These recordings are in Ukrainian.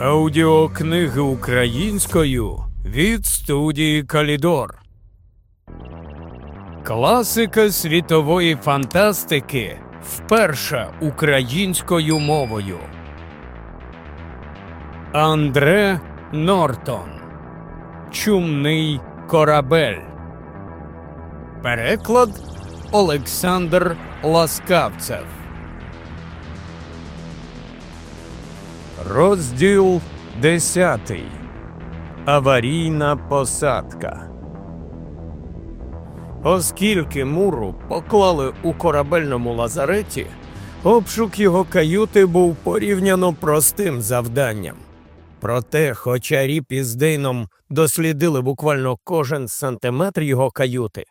Аудіокниги українською від студії Калідор. Класика світової фантастики вперше українською мовою. Андре Нортон. Чумний корабель. Переклад Олександр Ласкавцев. Розділ 10. Аварійна посадка. Оскільки муру поклали у корабельному лазареті, обшук його каюти був порівняно простим завданням. Проте, хоча Ріп із Дейном дослідили буквально кожен сантиметр його каюти,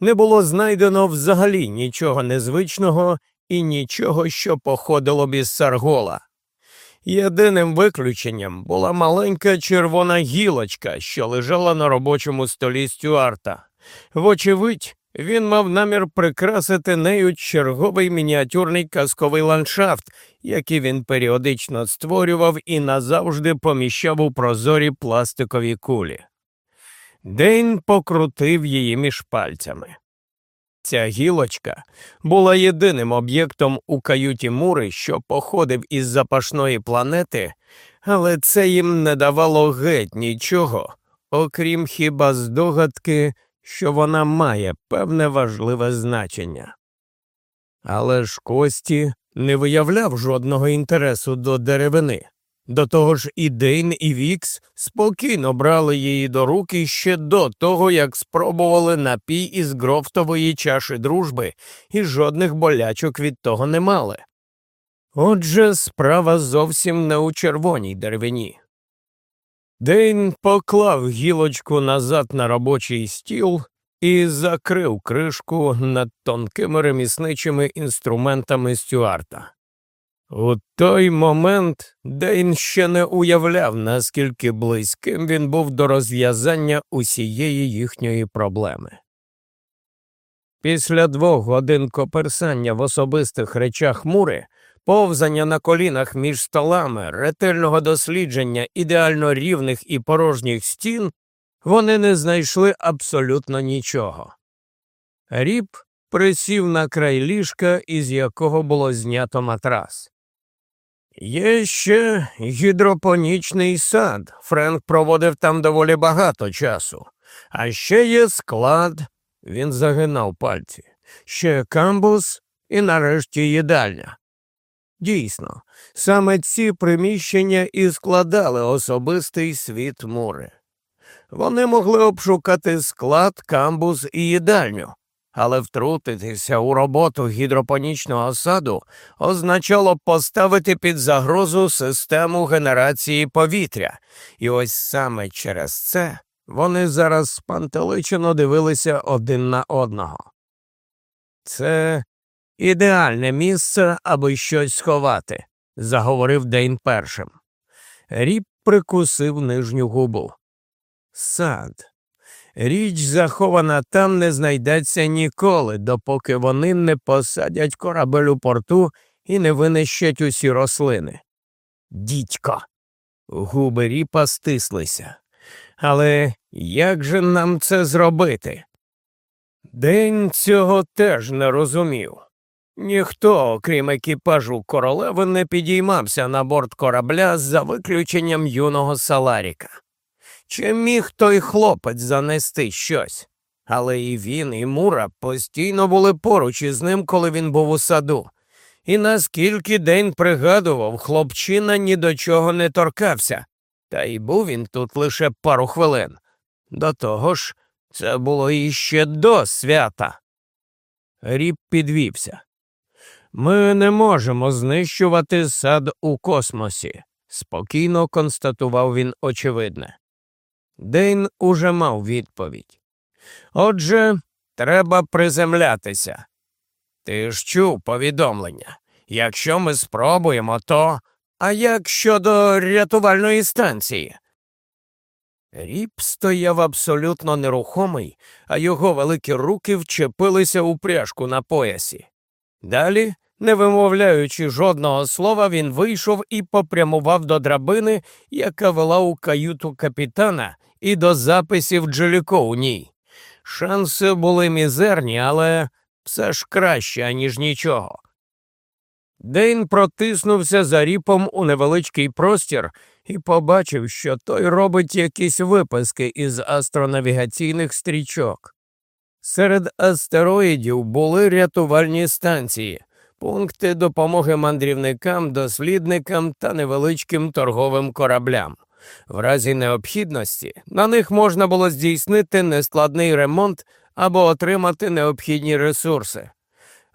не було знайдено взагалі нічого незвичного і нічого, що походило б із Саргола. Єдиним виключенням була маленька червона гілочка, що лежала на робочому столі Стюарта. Вочевидь, він мав намір прикрасити нею черговий мініатюрний казковий ландшафт, який він періодично створював і назавжди поміщав у прозорі пластикові кулі. Дейн покрутив її між пальцями. Ця гілочка була єдиним об'єктом у каюті Мури, що походив із запашної планети, але це їм не давало геть нічого, окрім хіба здогадки, що вона має певне важливе значення. Але ж Кості не виявляв жодного інтересу до деревини. До того ж, і Дейн, і Вікс спокійно брали її до руки ще до того, як спробували напій із грофтової чаші дружби, і жодних болячок від того не мали. Отже, справа зовсім не у червоній деревині. Дейн поклав гілочку назад на робочий стіл і закрив кришку над тонкими ремісничими інструментами Стюарта. У той момент Дейн ще не уявляв, наскільки близьким він був до розв'язання усієї їхньої проблеми. Після двох годин коперсання в особистих речах мури, повзання на колінах між столами, ретельного дослідження ідеально рівних і порожніх стін, вони не знайшли абсолютно нічого. Ріп присів на край ліжка, із якого було знято матрас. Є ще гідропонічний сад. Френк проводив там доволі багато часу. А ще є склад, він загинав пальці, ще камбус і нарешті їдальня. Дійсно, саме ці приміщення і складали особистий світ мури. Вони могли обшукати склад, камбус і їдальню, але втрутитися у роботу гідропонічного саду означало поставити під загрозу систему генерації повітря, і ось саме через це вони зараз спантеличено дивилися один на одного. Це ідеальне місце, аби щось сховати, заговорив Дейн першим. Ріп прикусив нижню губу. Сад. Річ захована там не знайдеться ніколи, допоки вони не посадять корабель у порту і не винищать усі рослини. Дідько. Губи ріпа стислися. Але як же нам це зробити? День цього теж не розумів. Ніхто, окрім екіпажу королеви, не підіймався на борт корабля за виключенням юного Саларіка. Чи міг той хлопець занести щось? Але і він, і Мура постійно були поруч із ним, коли він був у саду. І наскільки день пригадував, хлопчина ні до чого не торкався, та й був він тут лише пару хвилин. До того ж, це було іще до свята. Ріп підвівся. Ми не можемо знищувати сад у космосі, спокійно констатував він очевидне. Дейн уже мав відповідь. Отже, треба приземлятися. Ти ж чув повідомлення. Якщо ми спробуємо, то. А як щодо рятувальної станції? Ріп стояв абсолютно нерухомий, а його великі руки вчепилися у пряжку на поясі. Далі Не вимовляючи жодного слова, він вийшов і попрямував до драбини, яка вела у каюту капітана, і до записів Джеліко у ній. Шанси були мізерні, але все ж краще, аніж нічого. Дейн протиснувся за ріпом у невеличкий простір і побачив, що той робить якісь виписки із астронавігаційних стрічок. Серед астероїдів були рятувальні станції, пункти допомоги мандрівникам, дослідникам та невеличким торговим кораблям. В разі необхідності на них можна було здійснити нескладний ремонт або отримати необхідні ресурси.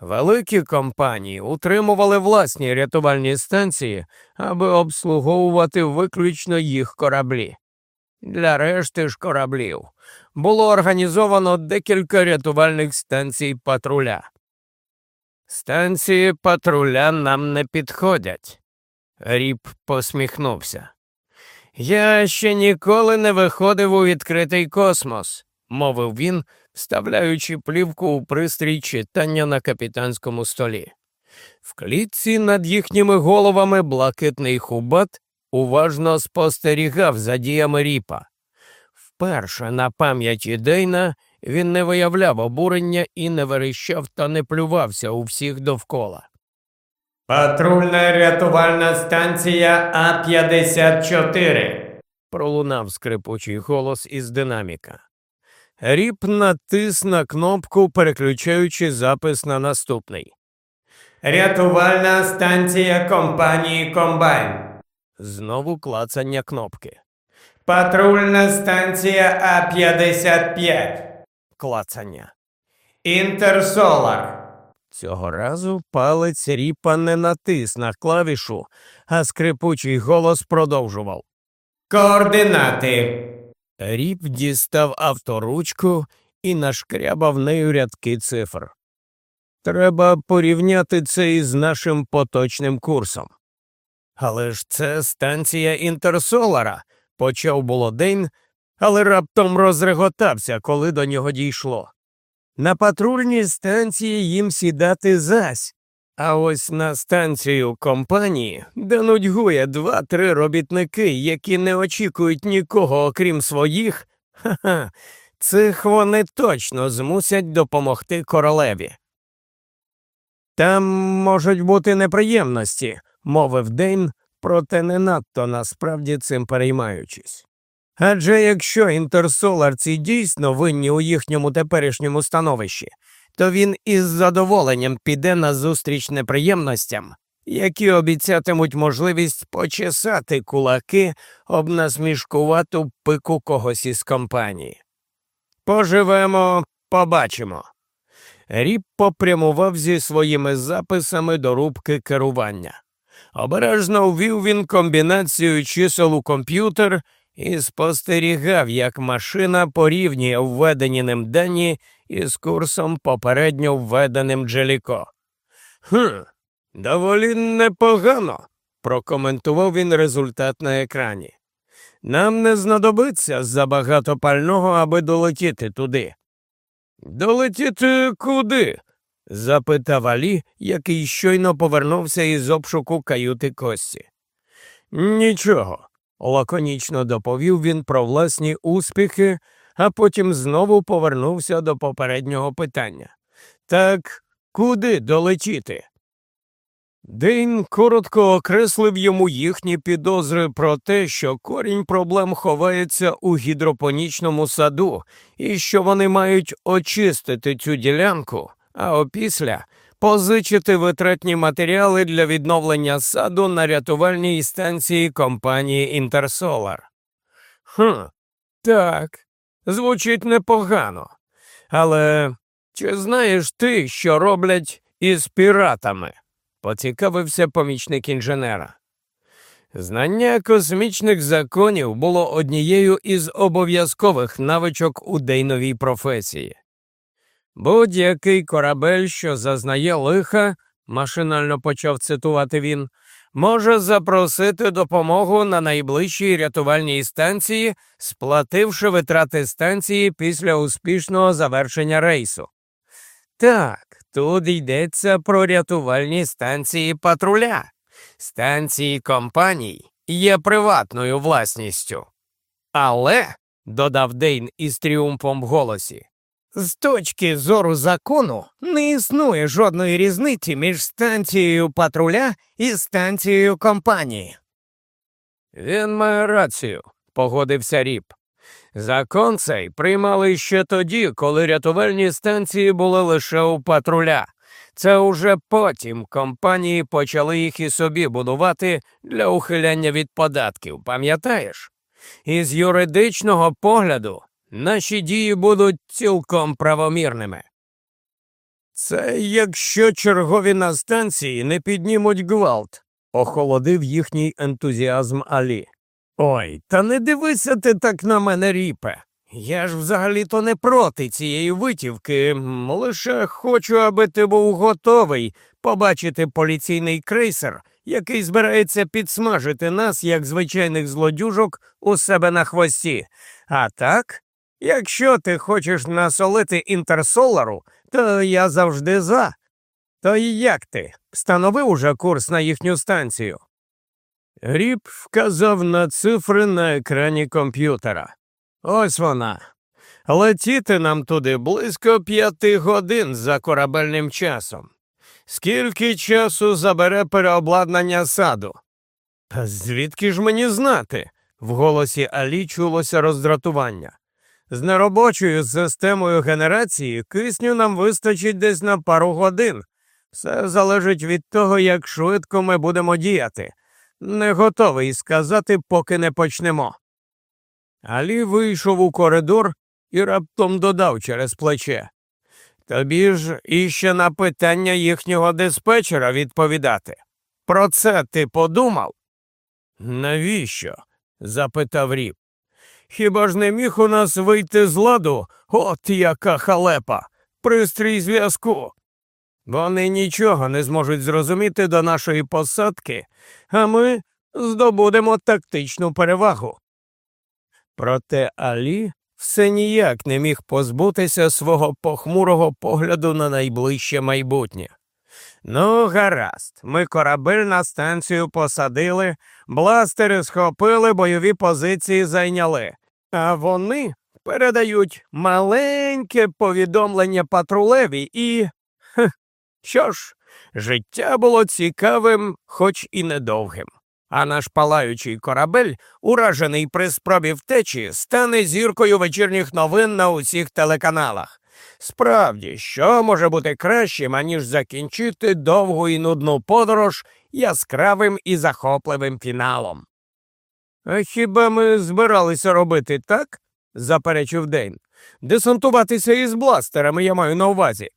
Великі компанії утримували власні рятувальні станції, аби обслуговувати виключно їх кораблі. Для решти ж кораблів було організовано декілька рятувальних станцій патруля. Станції патруля нам не підходять. Ріп посміхнувся. Я ще ніколи не виходив у відкритий космос, мовив він, вставляючи плівку у пристрій читання на капітанському столі. В клітці над їхніми головами блакитний хубат уважно спостерігав за діями ріпа. Вперше на пам'яті Дейна він не виявляв обурення і не верещав та не плювався у всіх довкола. Патрульна рятувальна станція А-54. пролунав скрипучий голос із динаміка. Ріп натис на кнопку, переключаючи запис на наступний. Рятувальна станція компанії Комбайн. Знову клацання кнопки. Патрульна станція А-55. Клацання. Інтерсолар. Цього разу палець ріпа не натис на клавішу, а скрипучий голос продовжував. Координати. Ріп дістав авторучку і нашкрябав нею рядки цифр. Треба порівняти це із нашим поточним курсом. Але ж це станція Інтерсолара, почав було Дейн, але раптом розреготався, коли до нього дійшло. На патрульній станції їм сідати зась, а ось на станцію компанії, де нудьгує два-три робітники, які не очікують нікого, окрім своїх, ха-ха, цих вони точно змусять допомогти королеві. Там можуть бути неприємності, мовив Дейн, проте не надто насправді цим переймаючись. Адже якщо інтерсоларці дійсно винні у їхньому теперішньому становищі, то він із задоволенням піде на зустріч неприємностям, які обіцятимуть можливість почесати кулаки об насмішкувату пику когось із компанії. Поживемо, побачимо. Ріп попрямував зі своїми записами до рубки керування. Обережно ввів він комбінацію чисел у комп'ютер і спостерігав, як машина порівнює введені ним дані із курсом попередньо введеним Джеліко. «Хм, доволі непогано, прокоментував він результат на екрані. Нам не знадобиться забагато пального, аби долетіти туди. Долетіти куди? запитав Алі, який щойно повернувся із обшуку каюти Кості. Нічого, лаконічно доповів він про власні успіхи, а потім знову повернувся до попереднього питання. Так куди долетіти? Дейн коротко окреслив йому їхні підозри про те, що корінь проблем ховається у гідропонічному саду, і що вони мають очистити цю ділянку, а опісля позичити витратні матеріали для відновлення саду на рятувальній станції компанії Інтерсолар. Хм, так, звучить непогано. Але чи знаєш ти, що роблять із піратами? поцікавився помічник інженера. Знання космічних законів було однією із обов'язкових навичок у дейновій професії. Будь-який корабель, що зазнає лиха, машинально почав цитувати він, може запросити допомогу на найближчій рятувальній станції, сплативши витрати станції після успішного завершення рейсу. Так, Тут йдеться про рятувальні станції патруля. Станції компаній є приватною власністю. Але, додав Дейн із тріумфом в голосі, з точки зору закону не існує жодної різниці між станцією патруля і станцією компанії. Він має рацію, погодився Ріп. Закон цей приймали ще тоді, коли рятувальні станції були лише у патруля. Це уже потім компанії почали їх і собі будувати для ухиляння від податків, пам'ятаєш? І з юридичного погляду наші дії будуть цілком правомірними. Це якщо чергові на станції не піднімуть гвалт, охолодив їхній ентузіазм Алі. Ой, та не дивися ти так на мене, ріпе. Я ж взагалі-то не проти цієї витівки, лише хочу, аби ти був готовий побачити поліційний крейсер, який збирається підсмажити нас, як звичайних злодюжок, у себе на хвості. А так, якщо ти хочеш насолити інтерсолару, то я завжди за. То як ти? Встановив уже курс на їхню станцію? Ріп вказав на цифри на екрані комп'ютера. Ось вона. Летіти нам туди близько п'яти годин за корабельним часом. Скільки часу забере переобладнання саду? Та звідки ж мені знати? В голосі Алі чулося роздратування. З неробочою системою генерації кисню нам вистачить десь на пару годин. Все залежить від того, як швидко ми будемо діяти. Не готовий сказати, поки не почнемо. Алі вийшов у коридор і раптом додав через плече. Тобі ж іще на питання їхнього диспетчера відповідати. Про це ти подумав? Навіщо? запитав Ріп. Хіба ж не міг у нас вийти з ладу? От яка халепа, пристрій зв'язку. Вони нічого не зможуть зрозуміти до нашої посадки, а ми здобудемо тактичну перевагу. Проте Алі все ніяк не міг позбутися свого похмурого погляду на найближче майбутнє. Ну, гаразд, ми корабель на станцію посадили, бластери схопили, бойові позиції зайняли, а вони передають маленьке повідомлення патрулеві і. Хех, що ж, життя було цікавим, хоч і недовгим а наш палаючий корабель, уражений при спробі втечі, стане зіркою вечірніх новин на усіх телеканалах. Справді, що може бути кращим, аніж закінчити довгу і нудну подорож яскравим і захопливим фіналом? А хіба ми збиралися робити так? заперечив Дейн. Десантуватися із бластерами я маю на увазі.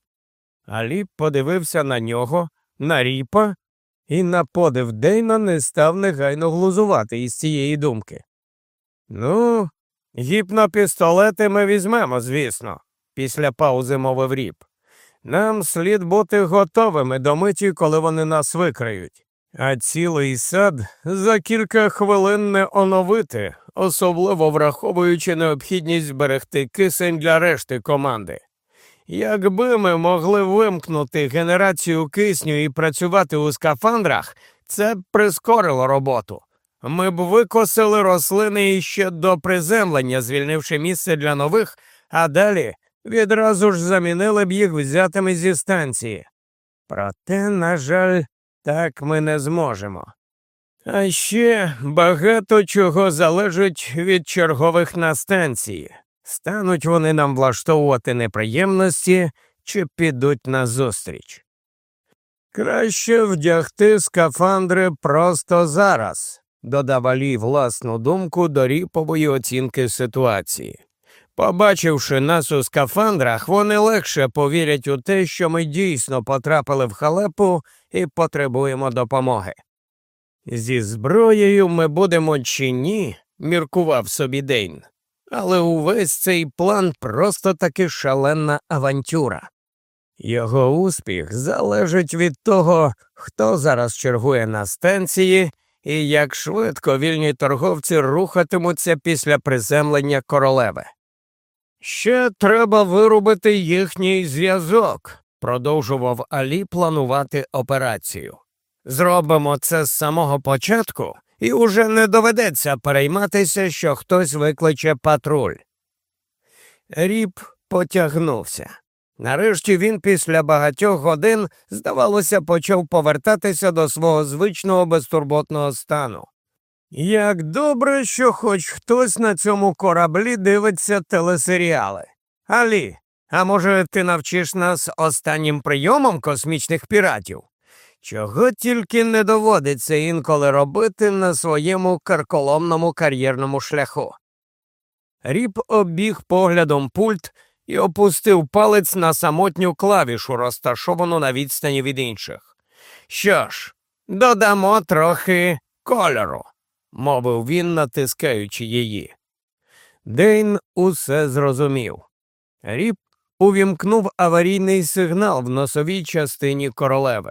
Алі подивився на нього, на ріпа і на подив Дейна не став негайно глузувати із цієї думки. Ну, гіпнопістолети ми візьмемо, звісно, після паузи мовив ріп. Нам слід бути готовими до миті, коли вони нас викриють, а цілий сад за кілька хвилин не оновити, особливо враховуючи необхідність зберегти кисень для решти команди. Якби ми могли вимкнути генерацію кисню і працювати у скафандрах, це б прискорило роботу. Ми б викосили рослини іще до приземлення, звільнивши місце для нових, а далі відразу ж замінили б їх взятими зі станції. Проте, на жаль, так ми не зможемо. А ще багато чого залежить від чергових на станції. Стануть вони нам влаштовувати неприємності чи підуть назустріч. Краще вдягти скафандри просто зараз, додав Алі власну думку до ріпової оцінки ситуації. Побачивши нас у скафандрах, вони легше повірять у те, що ми дійсно потрапили в халепу і потребуємо допомоги. Зі зброєю ми будемо чи ні, міркував собі Дейн але увесь цей план просто таки шаленна авантюра. Його успіх залежить від того, хто зараз чергує на станції і як швидко вільні торговці рухатимуться після приземлення королеви. Ще треба вирубити їхній зв'язок, продовжував Алі планувати операцію. Зробимо це з самого початку, і уже не доведеться перейматися, що хтось викличе патруль. Ріп потягнувся. Нарешті він після багатьох годин, здавалося, почав повертатися до свого звичного безтурботного стану. Як добре, що хоч хтось на цьому кораблі дивиться телесеріали. Алі, а може, ти навчиш нас останнім прийомом космічних піратів? Чого тільки не доводиться інколи робити на своєму карколомному кар'єрному шляху. Ріп обіг поглядом пульт і опустив палець на самотню клавішу, розташовану на відстані від інших. Що ж, додамо трохи кольору, мовив він, натискаючи її. Дейн усе зрозумів. Ріп увімкнув аварійний сигнал в носовій частині королеви.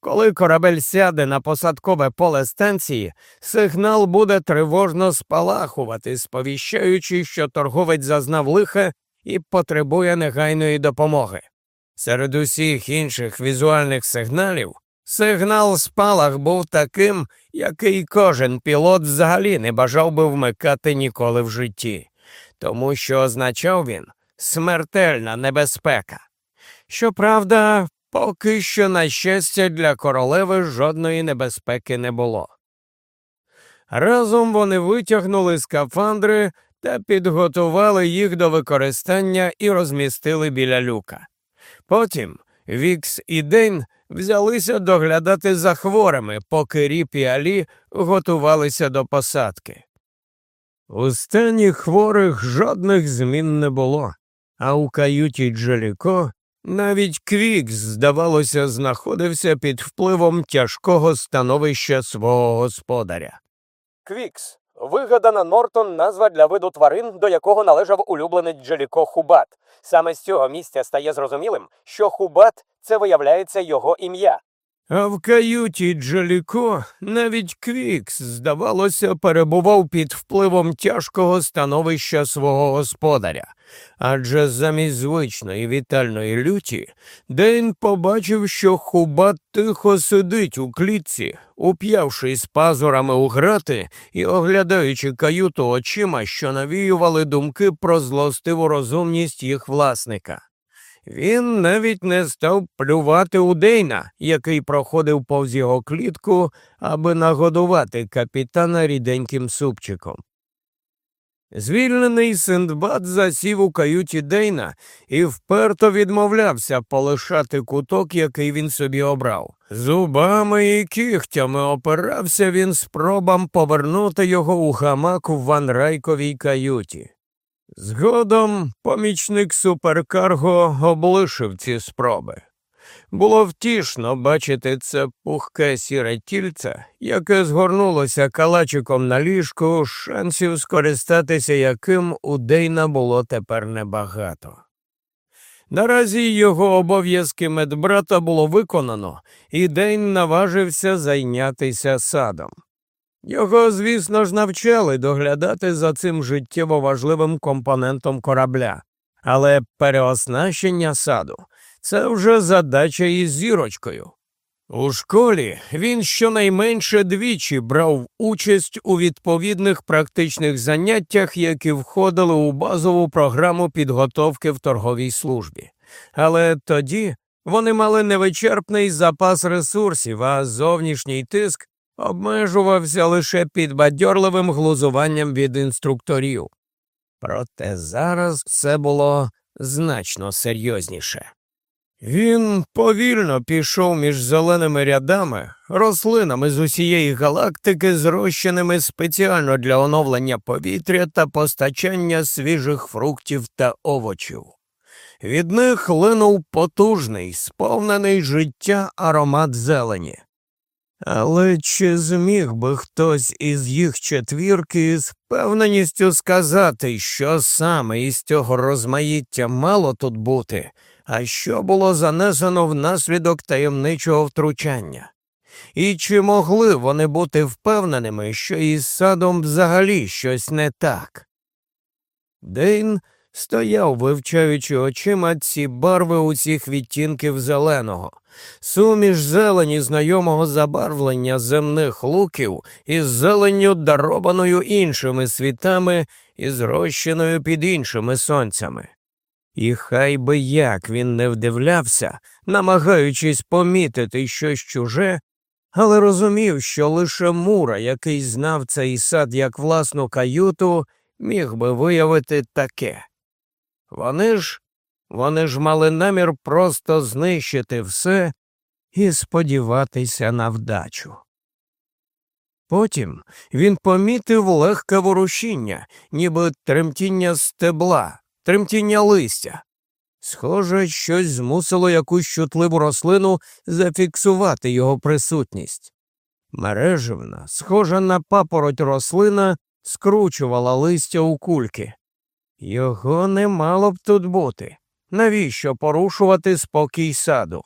Коли корабель сяде на посадкове поле станції, сигнал буде тривожно спалахувати, сповіщаючи, що торговець зазнав лиха і потребує негайної допомоги. Серед усіх інших візуальних сигналів сигнал спалах був таким, який кожен пілот взагалі не бажав би вмикати ніколи в житті, тому що означав він смертельна небезпека. Щоправда, поки що, на щастя, для королеви жодної небезпеки не було. Разом вони витягнули скафандри та підготували їх до використання і розмістили біля люка. Потім Вікс і Дейн взялися доглядати за хворими, поки Ріп і Алі готувалися до посадки. У стані хворих жодних змін не було, а у каюті Джеліко навіть Квікс, здавалося, знаходився під впливом тяжкого становища свого господаря. Квікс вигадана Нортон назва для виду тварин, до якого належав улюблений Джеліко Хубат. Саме з цього місця стає зрозумілим, що Хубат це виявляється його ім'я. А в каюті Джеліко навіть Квікс, здавалося, перебував під впливом тяжкого становища свого господаря, адже замість звичної вітальної люті Дейн побачив, що Хубат тихо сидить у клітці, уп'явшись пазурами у грати і оглядаючи каюту очима, що навіювали думки про злостиву розумність їх власника. Він навіть не став плювати у Дейна, який проходив повз його клітку, аби нагодувати капітана ріденьким супчиком. Звільнений Синдбад засів у каюті Дейна і вперто відмовлявся полишати куток, який він собі обрав. Зубами і кігтями опирався він спробам повернути його у гамак в ванрайковій каюті. Згодом помічник суперкарго облишив ці спроби. Було втішно бачити це пухке сіре тільце, яке згорнулося калачиком на ліжку, шансів скористатися яким у Дейна було тепер небагато. Наразі його обов'язки медбрата було виконано, і Дейн наважився зайнятися садом. Його, звісно ж, навчали доглядати за цим життєво важливим компонентом корабля, але переоснащення саду це вже задача із зірочкою. У школі він щонайменше двічі брав участь у відповідних практичних заняттях, які входили у базову програму підготовки в торговій службі. Але тоді вони мали невичерпний запас ресурсів, а зовнішній тиск обмежувався лише підбадьорливим глузуванням від інструкторів. Проте зараз все було значно серйозніше. Він повільно пішов між зеленими рядами, рослинами з усієї галактики, зрощеними спеціально для оновлення повітря та постачання свіжих фруктів та овочів. Від них линув потужний, сповнений життя аромат зелені. Але чи зміг би хтось із їх четвірки з певненістю сказати, що саме із цього розмаїття мало тут бути, а що було занесено внаслідок таємничого втручання? І чи могли вони бути впевненими, що із садом взагалі щось не так? Дейн стояв, вивчаючи очима ці барви усіх відтінків зеленого, суміш зелені знайомого забарвлення земних луків із зеленню, дарованою іншими світами і зрощеною під іншими сонцями. І хай би як він не вдивлявся, намагаючись помітити щось чуже, але розумів, що лише Мура, який знав цей сад як власну каюту, міг би виявити таке. Вони ж вони ж мали намір просто знищити все і сподіватися на вдачу. Потім він помітив легке ворушіння, ніби тремтіння стебла, тремтіння листя. Схоже, щось змусило якусь чутливу рослину зафіксувати його присутність. Мереживна, схожа на папороть рослина, скручувала листя у кульки. Його не мало б тут бути. Навіщо порушувати спокій саду?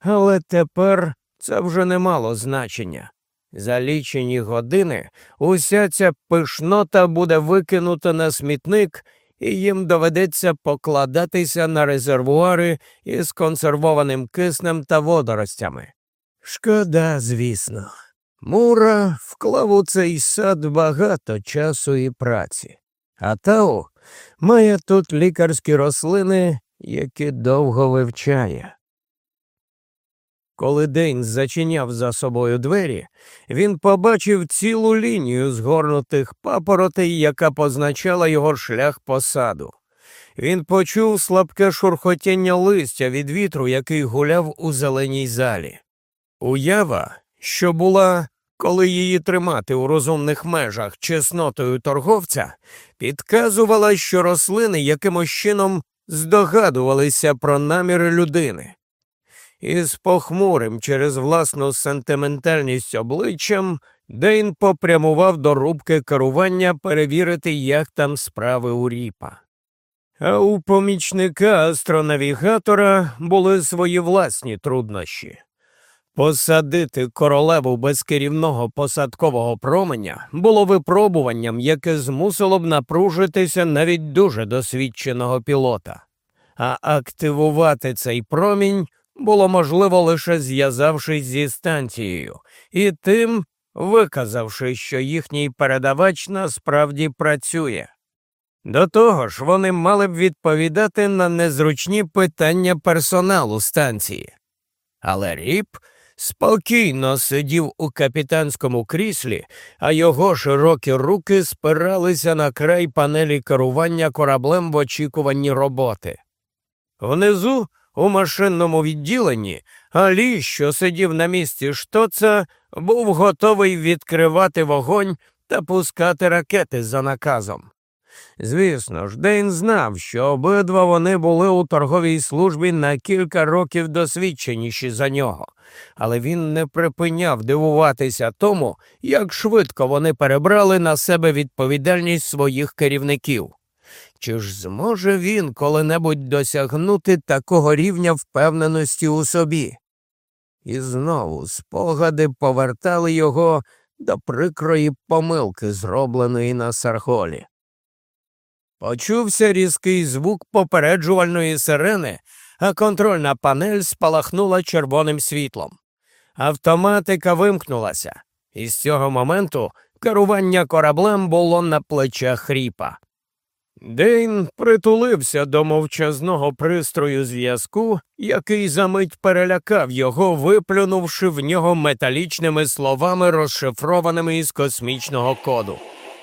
Але тепер це вже не мало значення. За лічені години уся ця пишнота буде викинута на смітник, і їм доведеться покладатися на резервуари із консервованим киснем та водоростями. Шкода, звісно. Мура вклав у цей сад багато часу і праці, а Тау має тут лікарські рослини, які довго вивчає. Коли Дейн зачиняв за собою двері, він побачив цілу лінію згорнутих папоротей, яка позначала його шлях по саду. Він почув слабке шурхотіння листя від вітру, який гуляв у зеленій залі. Уява, що була, коли її тримати у розумних межах чеснотою торговця, підказувала, що рослини якимось чином здогадувалися про наміри людини. Із похмурим через власну сентиментальність обличчям Дейн попрямував до рубки керування перевірити, як там справи у ріпа. А у помічника астронавігатора були свої власні труднощі. Посадити королеву без керівного посадкового променя було випробуванням, яке змусило б напружитися навіть дуже досвідченого пілота, а активувати цей промінь було можливо лише зв'язавшись зі станцією, і тим виказавши, що їхній передавач насправді працює. До того ж, вони мали б відповідати на незручні питання персоналу станції. Але Ріп спокійно сидів у капітанському кріслі, а його широкі руки спиралися на край панелі керування кораблем в очікуванні роботи. Внизу у машинному відділенні Алі, що сидів на місці штоца, був готовий відкривати вогонь та пускати ракети за наказом. Звісно ж, Дейн знав, що обидва вони були у торговій службі на кілька років досвідченіші за нього, але він не припиняв дивуватися тому, як швидко вони перебрали на себе відповідальність своїх керівників. Чи ж зможе він коли-небудь досягнути такого рівня впевненості у собі? І знову спогади повертали його до прикрої помилки, зробленої на Сарголі. Почувся різкий звук попереджувальної сирени, а контрольна панель спалахнула червоним світлом. Автоматика вимкнулася, і з цього моменту керування кораблем було на плечах хріпа. Дейн притулився до мовчазного пристрою зв'язку, який за мить перелякав його, виплюнувши в нього металічними словами, розшифрованими із космічного коду.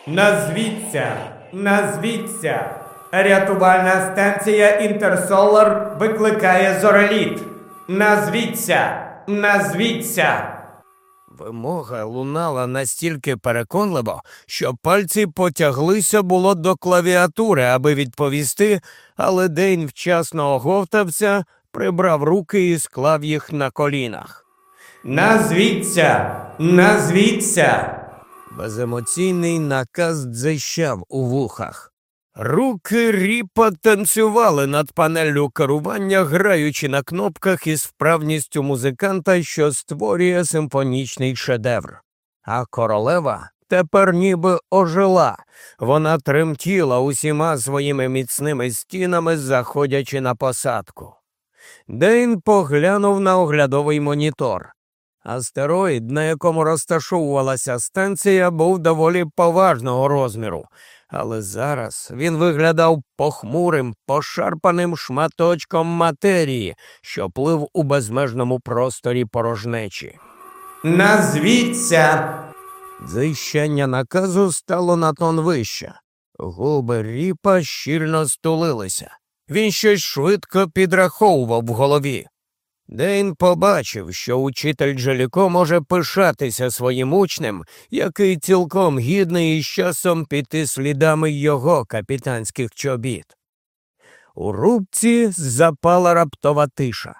Назвіться, назвіться. Рятувальна станція Інтерсолар викликає зореліт. Назвіться, назвіться. Вимога лунала настільки переконливо, що пальці потяглися було до клавіатури, аби відповісти, але Дейн вчасно оговтався, прибрав руки і склав їх на колінах. Назвіться, назвіться. Беземоційний наказ дзищав у вухах. Руки ріпа танцювали над панеллю керування, граючи на кнопках із вправністю музиканта, що створює симфонічний шедевр. А королева тепер ніби ожила. Вона тремтіла усіма своїми міцними стінами, заходячи на посадку. Дейн поглянув на оглядовий монітор. Астероїд, на якому розташовувалася станція, був доволі поважного розміру, але зараз він виглядав похмурим, пошарпаним шматочком матерії, що плив у безмежному просторі порожнечі. Назвіться. Зищання наказу стало на тон вище. Губи ріпа щільно стулилися. Він щось швидко підраховував в голові. Дейн побачив, що учитель Джеліко може пишатися своїм учнем, який цілком гідний із часом піти слідами його капітанських чобіт. У рубці запала раптова тиша.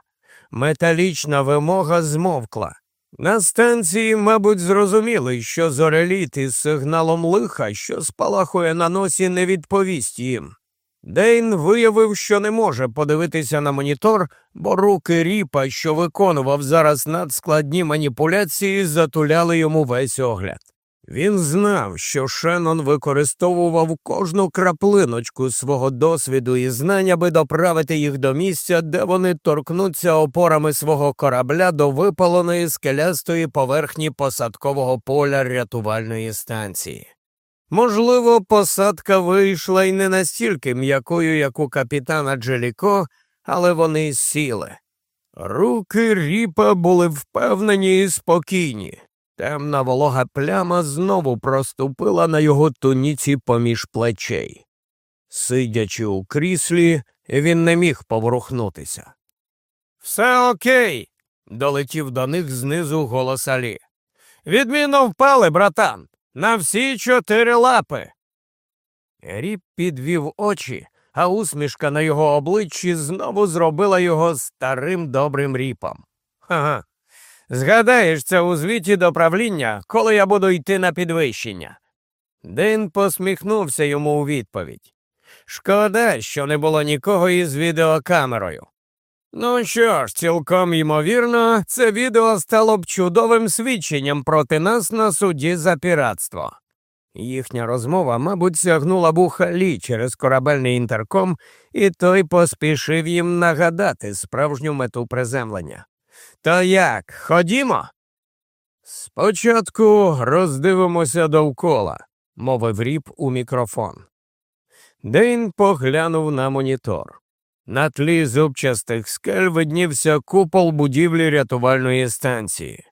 Металічна вимога змовкла. На станції, мабуть, зрозуміли, що зореліт із сигналом лиха, що спалахує на носі, не відповість їм. Дейн виявив, що не може подивитися на монітор, бо руки ріпа, що виконував зараз надскладні маніпуляції, затуляли йому весь огляд. Він знав, що Шеннон використовував кожну краплиночку свого досвіду і знань, аби доправити їх до місця, де вони торкнуться опорами свого корабля до випаленої скелястої поверхні посадкового поля рятувальної станції. Можливо, посадка вийшла й не настільки м'якою, як у капітана Джеліко, але вони сіли. Руки ріпа були впевнені і спокійні. Темна волога пляма знову проступила на його туніці поміж плечей. Сидячи у кріслі, він не міг поворухнутися. Все окей. долетів до них знизу голос Алі. Відмінно впали, братан. На всі чотири лапи. Ріп підвів очі, а усмішка на його обличчі знову зробила його старим добрим ріпом. Ага. Згадаєш це у звіті до правління, коли я буду йти на підвищення. Дин посміхнувся йому у відповідь. Шкода, що не було нікого із відеокамерою. Ну що ж, цілком ймовірно, це відео стало б чудовим свідченням проти нас на суді за піратство. Їхня розмова, мабуть, сягнула буха Лі через корабельний інтерком, і той поспішив їм нагадати справжню мету приземлення. То як, ходімо? Спочатку роздивимося довкола, мовив ріп у мікрофон. Дейн поглянув на монітор. На тлі зубчастих скель виднівся купол будівлі рятувальної станції.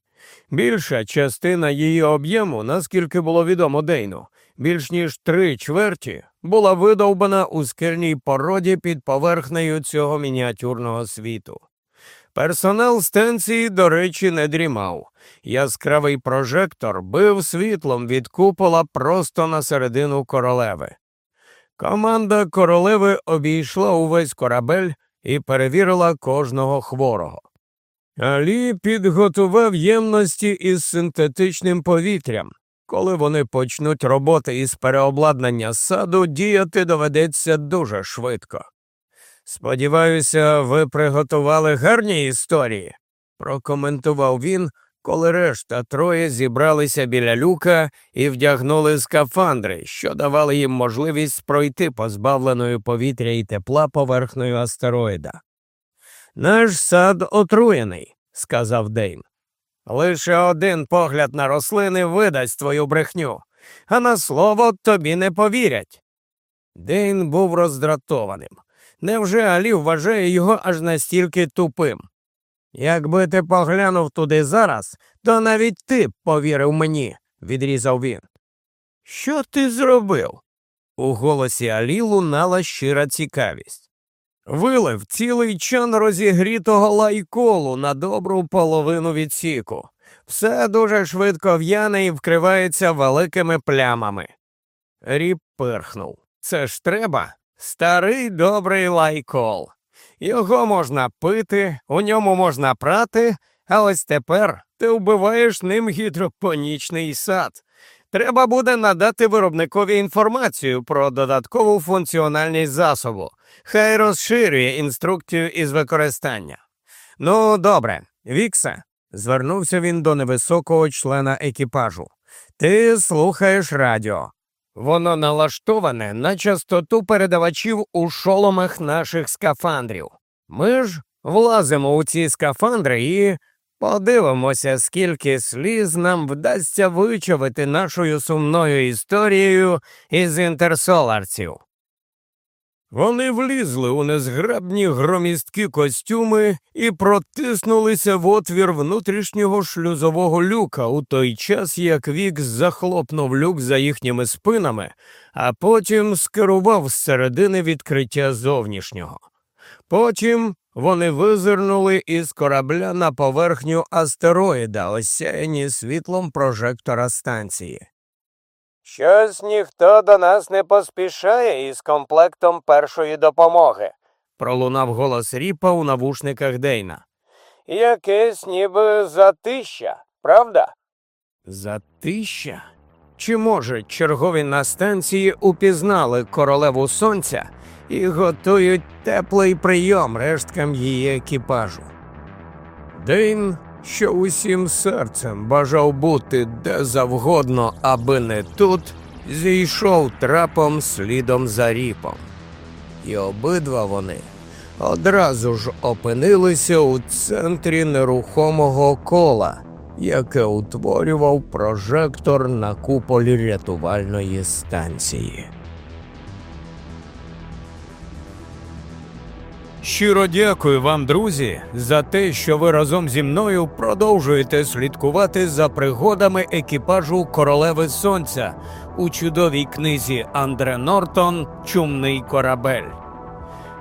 Більша частина її об'єму, наскільки було відомо Дейну, більш ніж три чверті, була видовбана у скельній породі під поверхнею цього мініатюрного світу. Персонал станції, до речі, не дрімав. Яскравий прожектор бив світлом від купола просто на середину королеви. Команда королеви обійшла увесь корабель і перевірила кожного хворого. Алі підготував ємності із синтетичним повітрям. Коли вони почнуть роботи із переобладнання саду, діяти доведеться дуже швидко. Сподіваюся, ви приготували гарні історії, прокоментував він, коли решта троє зібралися біля люка і вдягнули скафандри, що давали їм можливість пройти позбавленою повітря і тепла поверхнею астероїда. Наш сад отруєний, сказав Дейн. Лише один погляд на рослини видасть твою брехню, а на слово тобі не повірять. Дейн був роздратованим. Невже Алі вважає його аж настільки тупим? Якби ти поглянув туди зараз, то навіть ти б повірив мені, відрізав він. Що ти зробив? У голосі Алі лунала щира цікавість. Вилив цілий чан розігрітого лайколу на добру половину відсіку. Все дуже швидко в'яне і вкривається великими плямами. Ріп пирхнув. Це ж треба. Старий добрий лайкол. Його можна пити, у ньому можна прати, а ось тепер ти вбиваєш ним гідропонічний сад. Треба буде надати виробникові інформацію про додаткову функціональність засобу. Хай розширює інструкцію із використання. Ну, добре, Віксе, звернувся він до невисокого члена екіпажу. Ти слухаєш радіо. Воно налаштоване на частоту передавачів у шоломах наших скафандрів. Ми ж влазимо у ці скафандри і подивимося, скільки сліз нам вдасться вичавити нашою сумною історією із інтерсоларців. Вони влізли у незграбні громісткі костюми і протиснулися в отвір внутрішнього шлюзового люка у той час, як Вікс захлопнув люк за їхніми спинами, а потім скерував зсередини відкриття зовнішнього. Потім вони визирнули із корабля на поверхню астероїда, осяяні світлом прожектора станції. Щось ніхто до нас не поспішає із комплектом першої допомоги. Пролунав голос Ріпа у навушниках Дейна. Якесь ніби затища, правда? Затища? Чи може чергові на станції упізнали королеву сонця і готують теплий прийом решткам її екіпажу? Дейн, що усім серцем бажав бути де завгодно, аби не тут, зійшов трапом слідом за ріпом. І обидва вони одразу ж опинилися у центрі нерухомого кола, яке утворював прожектор на куполі рятувальної станції. Щиро дякую вам, друзі, за те, що ви разом зі мною продовжуєте слідкувати за пригодами екіпажу Королеви Сонця у чудовій книзі Андре Нортон Чумний корабель.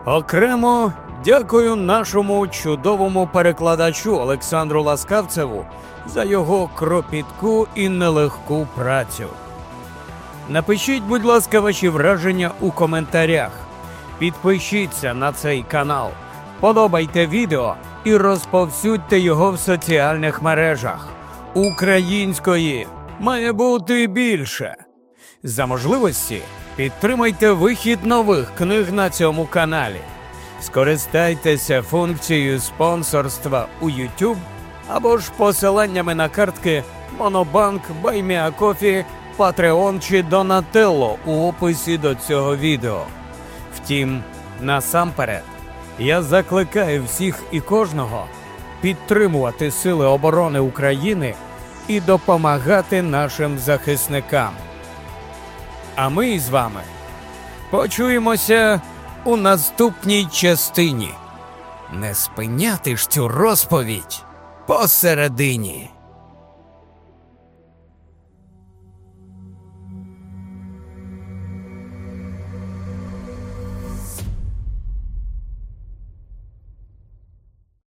Окремо дякую нашому чудовому перекладачу Олександру Ласкавцеву за його кропітку і нелегку працю. Напишіть, будь ласка, ваші враження у коментарях. Підпишіться на цей канал, подобайте відео і розповсюдьте його в соціальних мережах. Української має бути більше. За можливості підтримайте вихід нових книг на цьому каналі. Скористайтеся функцією спонсорства у YouTube або ж посиланнями на картки Монобанк, Buy Me a Coffee, Patreon чи Donatello у описі до цього відео. Втім, насамперед, я закликаю всіх і кожного підтримувати Сили оборони України і допомагати нашим захисникам. А ми з вами почуємося у наступній частині. Не спиняти ж цю розповідь посередині.